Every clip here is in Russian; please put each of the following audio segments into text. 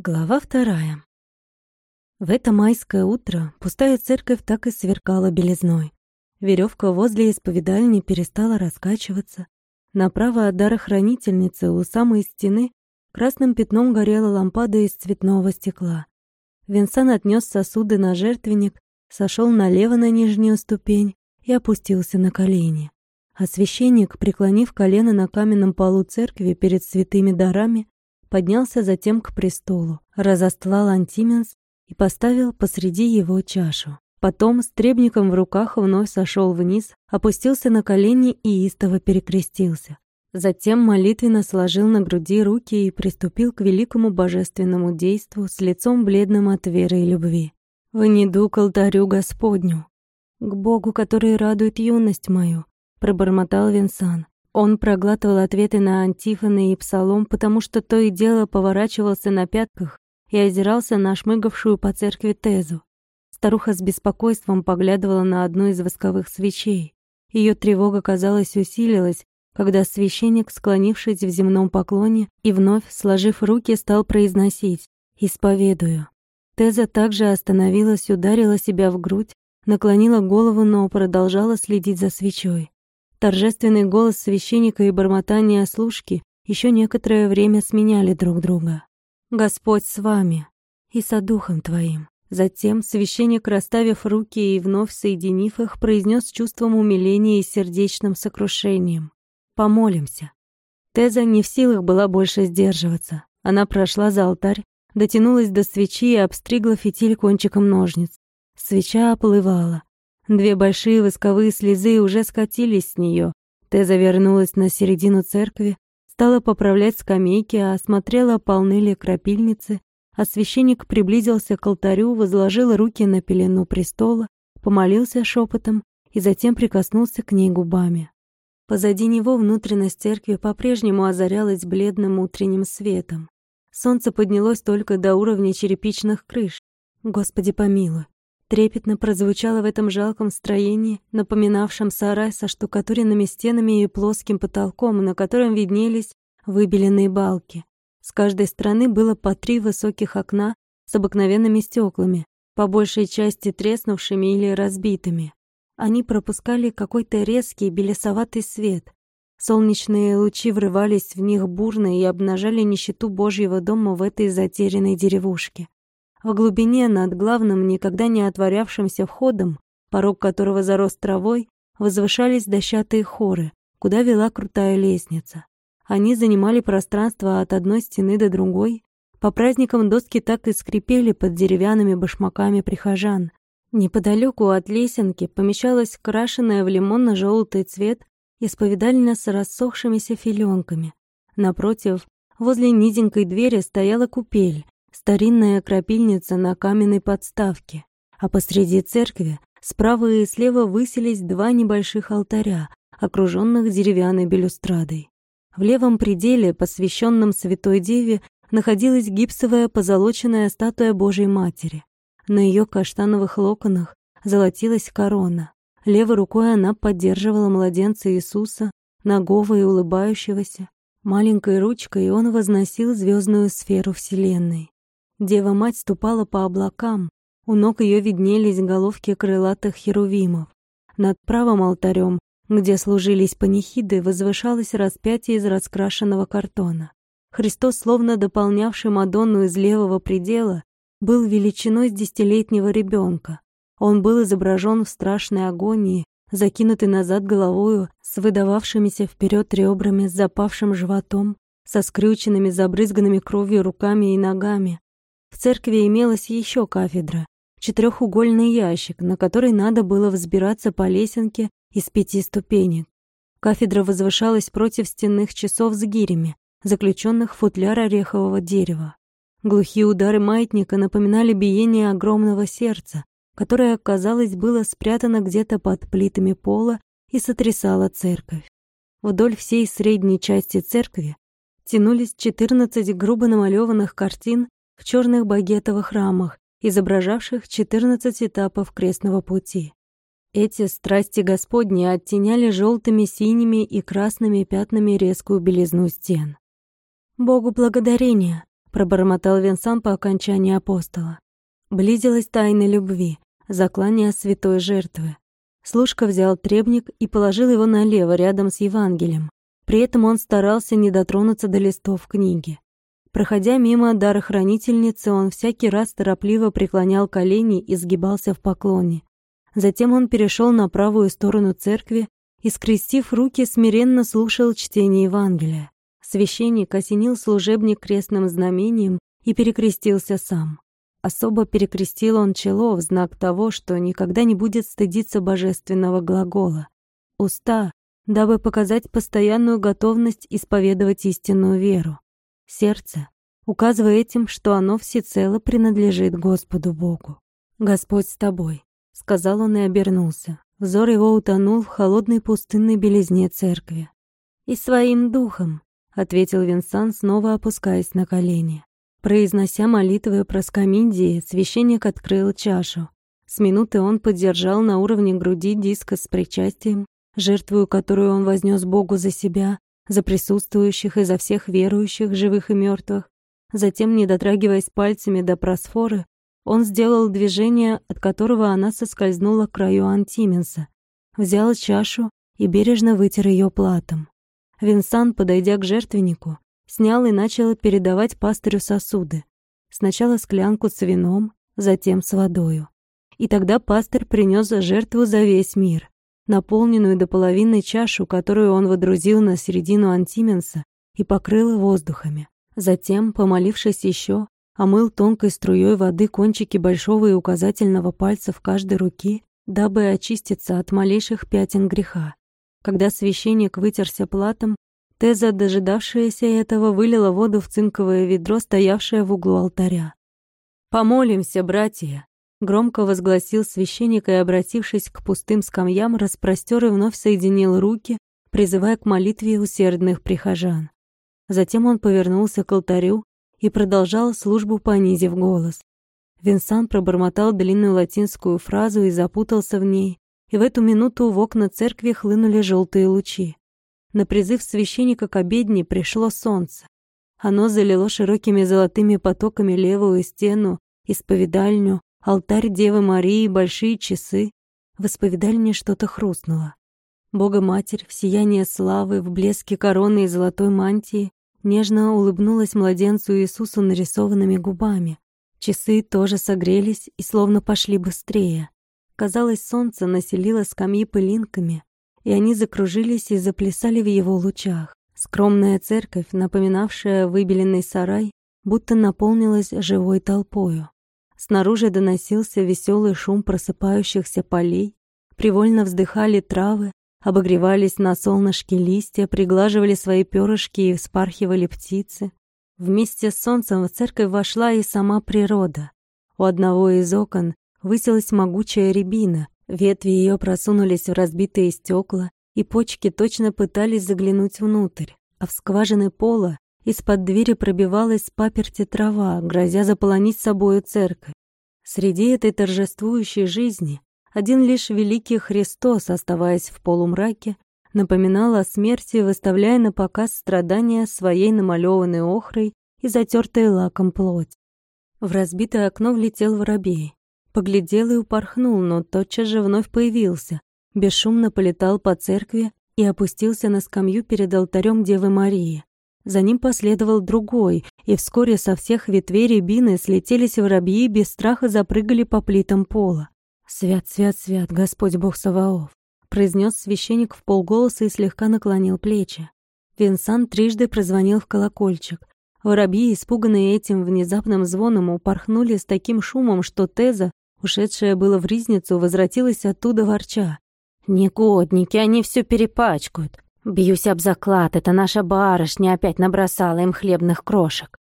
Глава вторая. В это майское утро пустая церковь так и сверкала белизной. Веревка возле исповедальни перестала раскачиваться. Направо от дарохранительницы у самой стены красным пятном горела лампада из цветного стекла. Винсан отнес сосуды на жертвенник, сошел налево на нижнюю ступень и опустился на колени. А священник, преклонив колено на каменном полу церкви перед святыми дарами, поднялся затем к престолу, разостлал антименс и поставил посреди его чашу. Потом с требником в руках вновь сошел вниз, опустился на колени и истово перекрестился. Затем молитвенно сложил на груди руки и приступил к великому божественному действу с лицом бледным от веры и любви. «Вниду к алтарю Господню, к Богу, который радует юность мою», — пробормотал Винсан. Он проглатывал ответы на антифоны и псалом, потому что то и дело поворачивался на пятках и озирался на шмыгавшую по церкви Тезу. Старуха с беспокойством поглядывала на одну из восковых свечей. Ее тревога, казалось, усилилась, когда священник, склонившись в земном поклоне и вновь, сложив руки, стал произносить «Исповедую». Теза также остановилась, ударила себя в грудь, наклонила голову, но продолжала следить за свечой. Торжественный голос священника и бормотание служки еще некоторое время сменяли друг друга. «Господь с вами и со духом твоим». Затем священник, расставив руки и вновь соединив их, произнес с чувством умиления и сердечным сокрушением. «Помолимся». Теза не в силах была больше сдерживаться. Она прошла за алтарь, дотянулась до свечи и обстригла фитиль кончиком ножниц. Свеча оплывала. Две большие восковые слезы уже скатились с нее. Теза вернулась на середину церкви, стала поправлять скамейки, осмотрела, полны ли крапильницы, а священник приблизился к алтарю, возложил руки на пелену престола, помолился шепотом и затем прикоснулся к ней губами. Позади него внутренность церкви по-прежнему озарялась бледным утренним светом. Солнце поднялось только до уровня черепичных крыш. Господи помилуй, трепетно прозвучало в этом жалком строении, напоминавшем сарай со штукатуренными стенами и плоским потолком, на котором виднелись выбеленные балки. С каждой стороны было по три высоких окна с обыкновенными стеклами, по большей части треснувшими или разбитыми. Они пропускали какой-то резкий белесоватый свет. Солнечные лучи врывались в них бурно и обнажали нищету Божьего дома в этой затерянной деревушке. В глубине над главным, никогда не отворявшимся входом, порог которого зарос травой, возвышались дощатые хоры, куда вела крутая лестница. Они занимали пространство от одной стены до другой. По праздникам доски так и скрипели под деревянными башмаками прихожан. Неподалеку от лесенки помещалась крашенная в лимонно-желтый цвет исповедальня с рассохшимися филенками. Напротив, возле низенькой двери стояла купель, старинная крапильница на каменной подставке, а посреди церкви справа и слева высились два небольших алтаря, окруженных деревянной балюстрадой. В левом пределе, посвященном Святой Деве, находилась гипсовая позолоченная статуя Божьей Матери. На ее каштановых локонах золотилась корона. Левой рукой она поддерживала младенца Иисуса, нагого и улыбающегося. Маленькой ручкой он возносил звездную сферу Вселенной. Дева-мать ступала по облакам, у ног ее виднелись головки крылатых херувимов. Над правым алтарем, где служились панихиды, возвышалось распятие из раскрашенного картона. Христос, словно дополнявший Мадонну из левого предела, был величиной с десятилетнего ребенка. Он был изображен в страшной агонии, закинутый назад головою, с выдававшимися вперед ребрами, с запавшим животом, со скрюченными, забрызганными кровью руками и ногами, в церкви имелась еще кафедра, четырехугольный ящик, на который надо было взбираться по лесенке из пяти ступенек. Кафедра возвышалась против стенных часов с гирями, заключенных в футляр орехового дерева. Глухие удары маятника напоминали биение огромного сердца, которое, казалось, было спрятано где-то под плитами пола и сотрясало церковь. Вдоль всей средней части церкви тянулись 14 грубо намалеванных картин в черных багетовых рамах, изображавших 14 этапов крестного пути. Эти страсти Господни оттеняли желтыми, синими и красными пятнами резкую белизну стен. «Богу благодарения!» пробормотал Винсан по окончании апостола. Близилась тайна любви, заклание святой жертвы. Служка взял требник и положил его налево, рядом с Евангелием. При этом он старался не дотронуться до листов книги. Проходя мимо дарохранительницы, он всякий раз торопливо преклонял колени и сгибался в поклоне. Затем он перешел на правую сторону церкви и, скрестив руки, смиренно слушал чтение Евангелия. Священник осенил служебник крестным знамением и перекрестился сам. Особо перекрестил он чело в знак того, что никогда не будет стыдиться божественного глагола. Уста, дабы показать постоянную готовность исповедовать истинную веру. Сердце, указывая этим, что оно всецело принадлежит Господу Богу. «Господь с тобой», — сказал он и обернулся. Взор его утонул в холодной пустынной белизне церкви. «И своим духом», — ответил Винсан, снова опускаясь на колени. Произнося молитвы про скамидии, священник открыл чашу. С минуты он поддержал на уровне груди диска с причастием, жертвую, которую он вознес Богу за себя, за присутствующих и за всех верующих, живых и мертвых. Затем, не дотрагиваясь пальцами до просфоры, он сделал движение, от которого она соскользнула к краю антименса, взял чашу и бережно вытер ее платом. Винсан, подойдя к жертвеннику, снял и начал передавать пастырю сосуды. Сначала склянку с вином, затем с водою. И тогда пастырь принес жертву за весь мир, наполненную до половины чашу, которую он водрузил на середину антименса и покрыл воздухами. Затем, помолившись еще, омыл тонкой струей воды кончики большого и указательного пальцев каждой руки, дабы очиститься от малейших пятен греха. Когда священник вытерся платом, Теза, дожидавшаяся этого, вылила воду в цинковое ведро, стоявшее в углу алтаря. «Помолимся, братья!» — громко возгласил священник и, обратившись к пустым скамьям, распростер и вновь соединил руки, призывая к молитве усердных прихожан. Затем он повернулся к алтарю, и продолжал службу, понизив голос. Винсан пробормотал длинную латинскую фразу и запутался в ней, и в эту минуту в окна церкви хлынули желтые лучи. На призыв священника к обедне пришло солнце. Оно залило широкими золотыми потоками левую стену, исповедальню, алтарь Девы Марии, большие часы. В исповедальне что-то хрустнуло. Бога-Матерь в сиянии славы, в блеске короны и золотой мантии Нежно улыбнулась младенцу Иисусу нарисованными губами. Часы тоже согрелись и словно пошли быстрее. Казалось, солнце населило скамьи пылинками, и они закружились и заплясали в его лучах. Скромная церковь, напоминавшая выбеленный сарай, будто наполнилась живой толпою. Снаружи доносился веселый шум просыпающихся полей, привольно вздыхали травы, Обогревались на солнышке листья, приглаживали свои перышки и вспархивали птицы. Вместе с солнцем в церковь вошла и сама природа. У одного из окон высилась могучая рябина, ветви ее просунулись в разбитые стекла, и почки точно пытались заглянуть внутрь, а в скважины пола из-под двери пробивалась паперти трава, грозя заполонить собою церковь. Среди этой торжествующей жизни один лишь великий Христос, оставаясь в полумраке, напоминал о смерти, выставляя на показ страдания своей намалеванной охрой и затертой лаком плоть. В разбитое окно влетел воробей. Поглядел и упорхнул, но тотчас же вновь появился, бесшумно полетал по церкви и опустился на скамью перед алтарем Девы Марии. За ним последовал другой, и вскоре со всех ветвей рябины слетелись воробьи и без страха запрыгали по плитам пола. «Свят, свят, свят, Господь Бог Саваоф!» произнес священник в полголоса и слегка наклонил плечи. Винсан трижды прозвонил в колокольчик. Воробьи, испуганные этим внезапным звоном, упорхнули с таким шумом, что Теза, ушедшая было в ризницу, возвратилась оттуда ворча. «Негодники, они все перепачкают. Бьюсь об заклад, это наша барышня опять набросала им хлебных крошек».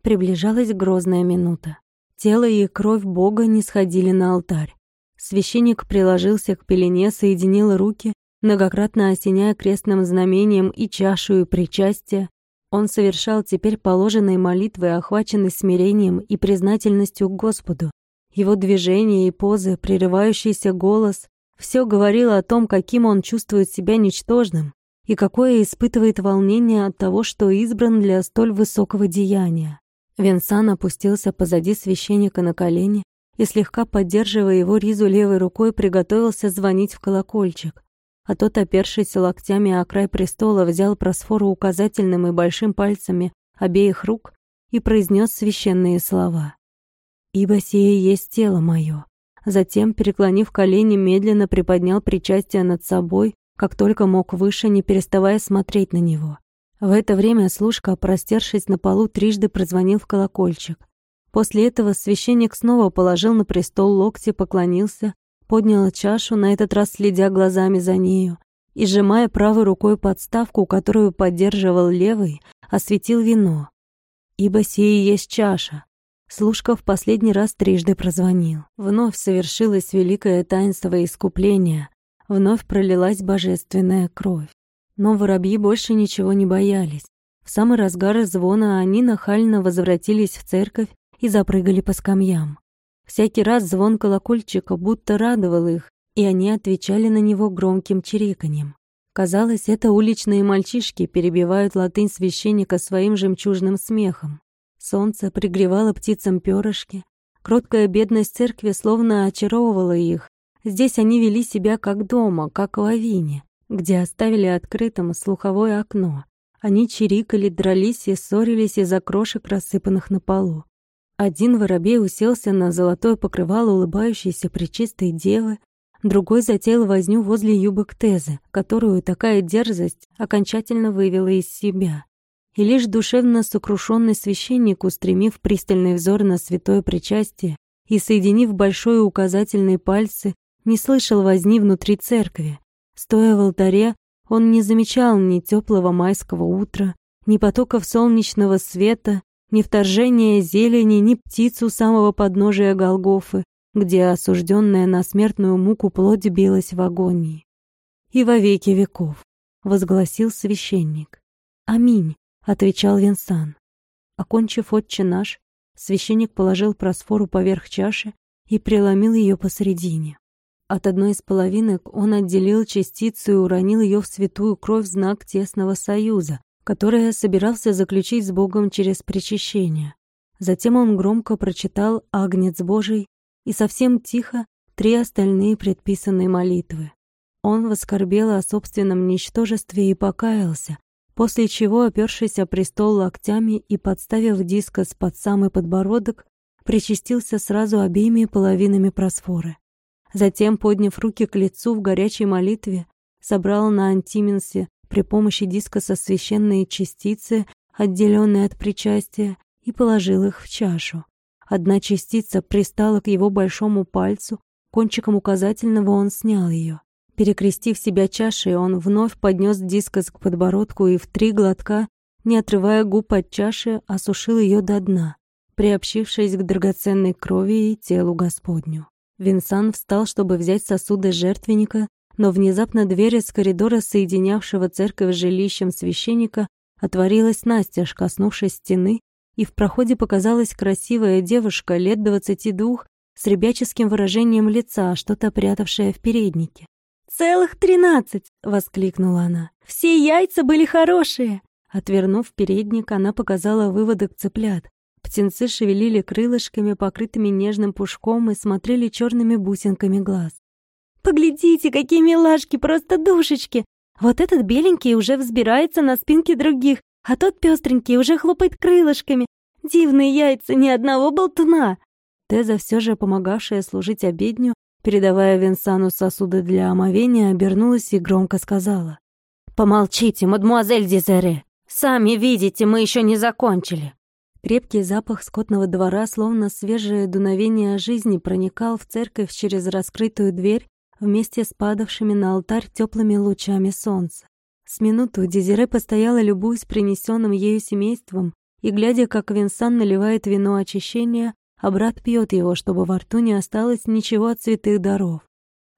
Приближалась грозная минута. Тело и кровь Бога не сходили на алтарь. Священник приложился к пелене, соединил руки, многократно осеняя крестным знамением и чашу, и причастие. Он совершал теперь положенные молитвы, охваченный смирением и признательностью к Господу. Его движения и позы, прерывающийся голос — все говорило о том, каким он чувствует себя ничтожным и какое испытывает волнение от того, что избран для столь высокого деяния. Винсан опустился позади священника на колени и, слегка поддерживая его ризу левой рукой, приготовился звонить в колокольчик. А тот, опершись локтями о край престола, взял просфору указательным и большим пальцами обеих рук и произнес священные слова. «Ибо сие есть тело мое». Затем, переклонив колени, медленно приподнял причастие над собой, как только мог выше, не переставая смотреть на него. В это время служка, простершись на полу, трижды прозвонил в колокольчик. После этого священник снова положил на престол локти, поклонился, поднял чашу, на этот раз следя глазами за нею, и, сжимая правой рукой подставку, которую поддерживал левый, осветил вино. «Ибо сие есть чаша». Служка в последний раз трижды прозвонил. Вновь совершилось великое таинство искупления, вновь пролилась божественная кровь. Но воробьи больше ничего не боялись. В самый разгар звона они нахально возвратились в церковь и запрыгали по скамьям. Всякий раз звон колокольчика будто радовал их, и они отвечали на него громким чириканьем. Казалось, это уличные мальчишки перебивают латынь священника своим жемчужным смехом. Солнце пригревало птицам перышки. Кроткая бедность церкви словно очаровывала их. Здесь они вели себя как дома, как в авине где оставили открытым слуховое окно. Они чирикали, дрались и ссорились из-за крошек, рассыпанных на полу. Один воробей уселся на золотое покрывало улыбающейся пречистой девы, другой затеял возню возле юбок Тезы, которую такая дерзость окончательно вывела из себя. И лишь душевно сокрушенный священник, устремив пристальный взор на святое причастие и соединив большой и указательные пальцы, не слышал возни внутри церкви, Стоя в алтаре, он не замечал ни теплого майского утра, ни потоков солнечного света, ни вторжения зелени, ни птицу самого подножия Голгофы, где осужденная на смертную муку плоть билась в агонии. «И во веки веков», — возгласил священник. «Аминь», — отвечал Винсан. Окончив «Отче наш», священник положил просфору поверх чаши и преломил ее посредине. От одной из половинок он отделил частицу и уронил ее в святую кровь знак тесного союза, который собирался заключить с Богом через причащение. Затем он громко прочитал «Агнец Божий» и совсем тихо три остальные предписанные молитвы. Он воскорбел о собственном ничтожестве и покаялся, после чего, опершись о престол локтями и подставив дискос под самый подбородок, причастился сразу обеими половинами просфоры. Затем, подняв руки к лицу в горячей молитве, собрал на антименсе при помощи дискоса священные частицы, отделенные от причастия, и положил их в чашу. Одна частица пристала к его большому пальцу, кончиком указательного он снял ее. Перекрестив себя чашей, он вновь поднес дискос к подбородку и в три глотка, не отрывая губ от чаши, осушил ее до дна, приобщившись к драгоценной крови и телу Господню. Винсан встал, чтобы взять сосуды жертвенника, но внезапно дверь из коридора, соединявшего церковь с жилищем священника, отворилась настежь, коснувшись стены, и в проходе показалась красивая девушка лет двадцати двух с ребяческим выражением лица, что-то прятавшая в переднике. «Целых тринадцать!» — воскликнула она. «Все яйца были хорошие!» Отвернув передник, она показала выводок цыплят. Птенцы шевелили крылышками, покрытыми нежным пушком, и смотрели черными бусинками глаз. «Поглядите, какие милашки, просто душечки! Вот этот беленький уже взбирается на спинки других, а тот пестренький уже хлопает крылышками. Дивные яйца, ни одного болтуна!» Теза, все же помогавшая служить обедню, передавая Винсану сосуды для омовения, обернулась и громко сказала. «Помолчите, мадемуазель Дизере! Сами видите, мы еще не закончили!» Крепкий запах скотного двора, словно свежее дуновение жизни, проникал в церковь через раскрытую дверь вместе с падавшими на алтарь теплыми лучами солнца. С минуту Дезире постояла, любуясь принесенным ею семейством, и, глядя, как Винсан наливает вино очищения, а брат пьет его, чтобы во рту не осталось ничего от святых даров.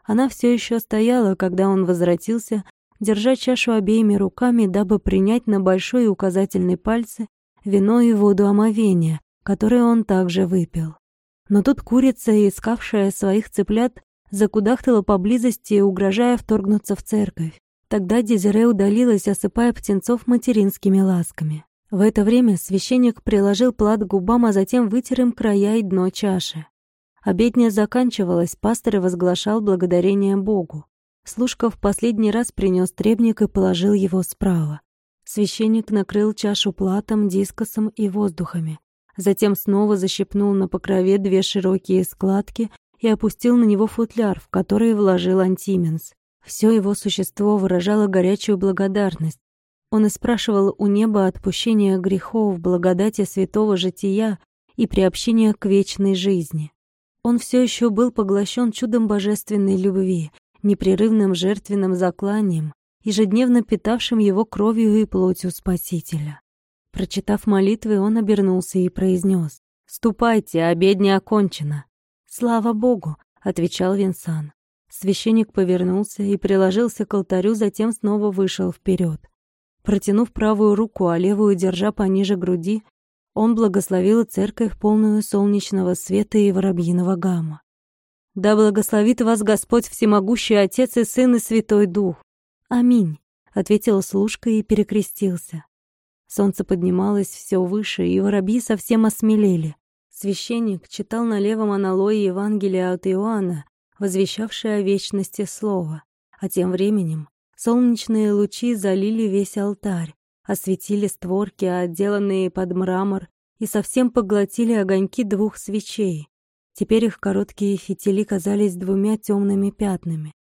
Она все еще стояла, когда он возвратился, держа чашу обеими руками, дабы принять на большой и указательный пальцы вино и воду омовения, которые он также выпил. Но тут курица, искавшая своих цыплят, закудахтала поблизости, угрожая вторгнуться в церковь. Тогда Дезире удалилась, осыпая птенцов материнскими ласками. В это время священник приложил плат к губам, а затем вытер им края и дно чаши. Обедня заканчивалась, пастор возглашал благодарение Богу. Служка в последний раз принес требник и положил его справа. Священник накрыл чашу платом, дискосом и воздухами. Затем снова защипнул на покрове две широкие складки и опустил на него футляр, в который вложил антименс. Все его существо выражало горячую благодарность. Он и спрашивал у неба отпущения грехов, благодати святого жития и приобщения к вечной жизни. Он все еще был поглощен чудом божественной любви, непрерывным жертвенным закланием, ежедневно питавшим его кровью и плотью Спасителя. Прочитав молитвы, он обернулся и произнес «Ступайте, обедня окончена». «Слава Богу!» — отвечал Винсан. Священник повернулся и приложился к алтарю, затем снова вышел вперед. Протянув правую руку, а левую держа пониже груди, он благословил церковь полную солнечного света и воробьиного гамма. «Да благословит вас Господь Всемогущий Отец и Сын и Святой Дух!» «Аминь», — ответил служка и перекрестился. Солнце поднималось все выше, и воробьи совсем осмелели. Священник читал на левом аналое Евангелия от Иоанна, возвещавшее о вечности слова, а тем временем солнечные лучи залили весь алтарь, осветили створки, отделанные под мрамор, и совсем поглотили огоньки двух свечей. Теперь их короткие фитили казались двумя темными пятнами.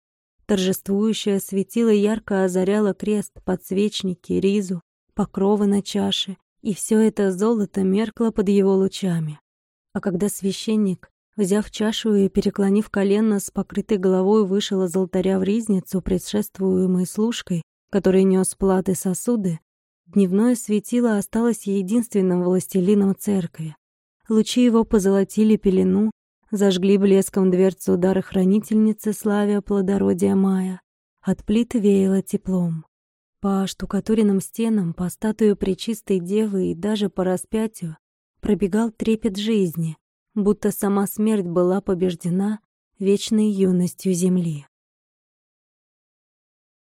Торжествующее светило ярко озаряло крест, подсвечники, ризу, покровы на чаше, и все это золото меркло под его лучами. А когда священник, взяв чашу и переклонив колено с покрытой головой, вышел из алтаря в ризницу, предшествуемой служкой, который нес платы сосуды, дневное светило осталось единственным властелином церкви. Лучи его позолотили пелену, зажгли блеском дверцу удара хранительницы славя плодородия мая. От плиты веяло теплом. По штукатуренным стенам, по статую Пречистой Девы и даже по распятию пробегал трепет жизни, будто сама смерть была побеждена вечной юностью земли.